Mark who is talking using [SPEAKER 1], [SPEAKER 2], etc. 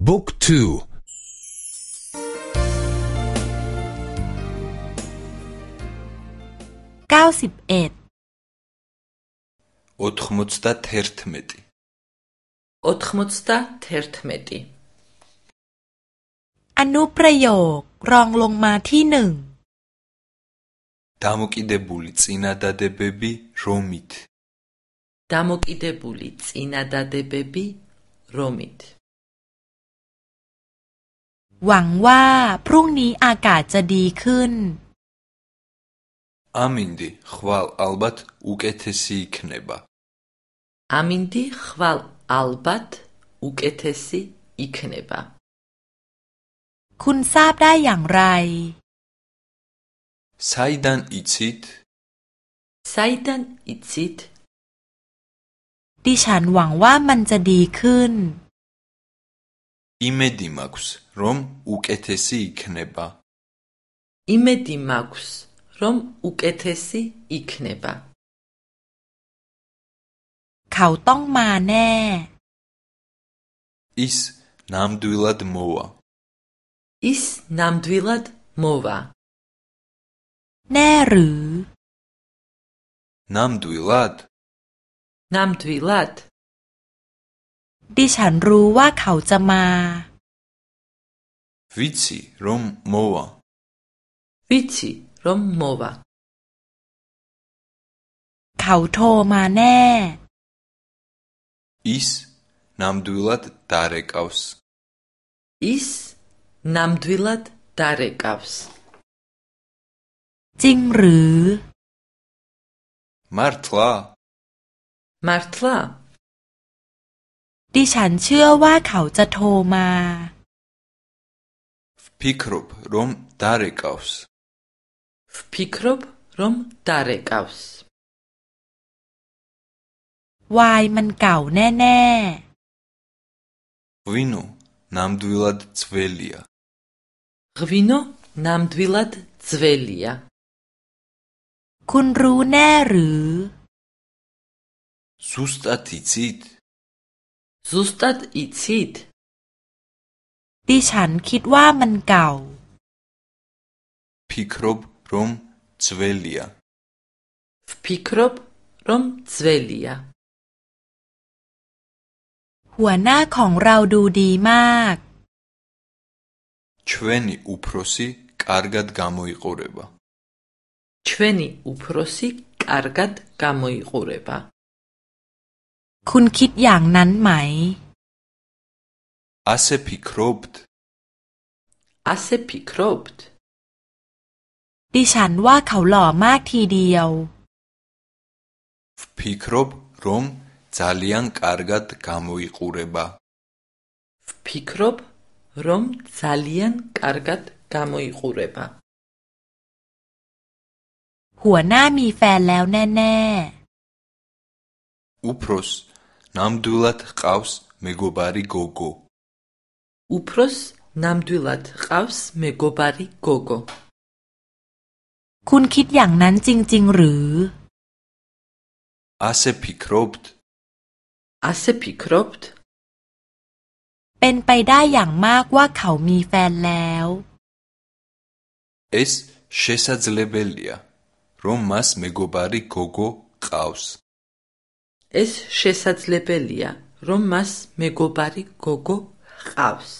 [SPEAKER 1] Book 2
[SPEAKER 2] 91 91อนุประโยครองลงมาที่หนึ่ง
[SPEAKER 1] ดามุกิเดบุลิตินาดาเดเบบีโรมิต
[SPEAKER 2] ดามุกิเดบุลิตินาดาเดเบบีโรมิตหวังว่าพรุ่งนี้อากาศจะดีขึ้น
[SPEAKER 1] อามินดีขวัลอัลบัตอุกเอทซีคเนบา
[SPEAKER 2] อามินดีขวัลอัลบัตอุกเอทซีอีคเนบา
[SPEAKER 3] คุณทราบได้อย่างไรไซดันอิซิตไซดันอิซิตดิฉันหวังว่ามันจะดีขึ้น
[SPEAKER 1] იმედი მაქვს, რომ უკეთესი იქნება. იმედი მაქვს, რომ უკეთესი იქნება.
[SPEAKER 3] ქაუ ტონგ მა ნე. ის ნამდვილად მოვა. ის ნამდვილად მოვა. ნე რუ. ნამდვილად. ნამდვილად. ดิฉันรู้ว่าเขาจะมา วิชิรมโมวา วิชิรมโมวา เขาโทรมาแ
[SPEAKER 1] น่ อิสนามดุลัดตารกอัส
[SPEAKER 2] อิสนามดุลัดตารกอัส
[SPEAKER 3] จริงหรือ มาร์ทลา มาร์ทลาดิฉันเชื่อว่าเขาจะโทรมา
[SPEAKER 1] Vpikrop rom darekavs
[SPEAKER 3] Vpikrop rom darekavs
[SPEAKER 2] วายมันเก่าแน่ๆ
[SPEAKER 1] Vino namdvilad cvelia
[SPEAKER 2] Vino namdvilad cvelia คุณรู้แน่หรือ
[SPEAKER 3] Sustat icit ზუსტად იცით? ดิฉันคิดว่ามันเก่า ფიქრობ რომ ძველია ვფიქრობ რომ ძველია หัวหน้าของเราดูดีม
[SPEAKER 2] าก
[SPEAKER 1] ჩვენი უფროსი კარგად გამოიყურება
[SPEAKER 2] ჩვენი უფროსი კარგად გამოიყურება
[SPEAKER 3] คุณคิดอย่างนั้นไหม อาเซพิครบต์อาเซพิครบต์ดิฉันว่าเขาหล่อมากทีเดียว
[SPEAKER 1] พิครบรมจาเลียงการ์กัดกามุยกูเรบาพ
[SPEAKER 2] ิครบรมจาเลียงการ์กัดกามุยกูเรบา
[SPEAKER 3] หัวหน้ามีแฟนแล้วแน่
[SPEAKER 1] ๆอุปรส ნამდვილად ჰყავს მეგობარი გოგო.
[SPEAKER 2] უფროს ნამდვილად ჰყავს მეგობარი გოგო.
[SPEAKER 3] คุณคิดอย่างนั้นจริง ๆ หรือ ასე ფიქრობთ ასე ფიქრობთ เป็นไป
[SPEAKER 2] ได้อย่างมากว่าเขามีแฟนแล้ว
[SPEAKER 1] ეს შესაძლებელია რომ მას მეგობარი გოგო ყავს
[SPEAKER 2] ეს შესაძლებელია, რომ მას მეგობარი გოგო ყავს.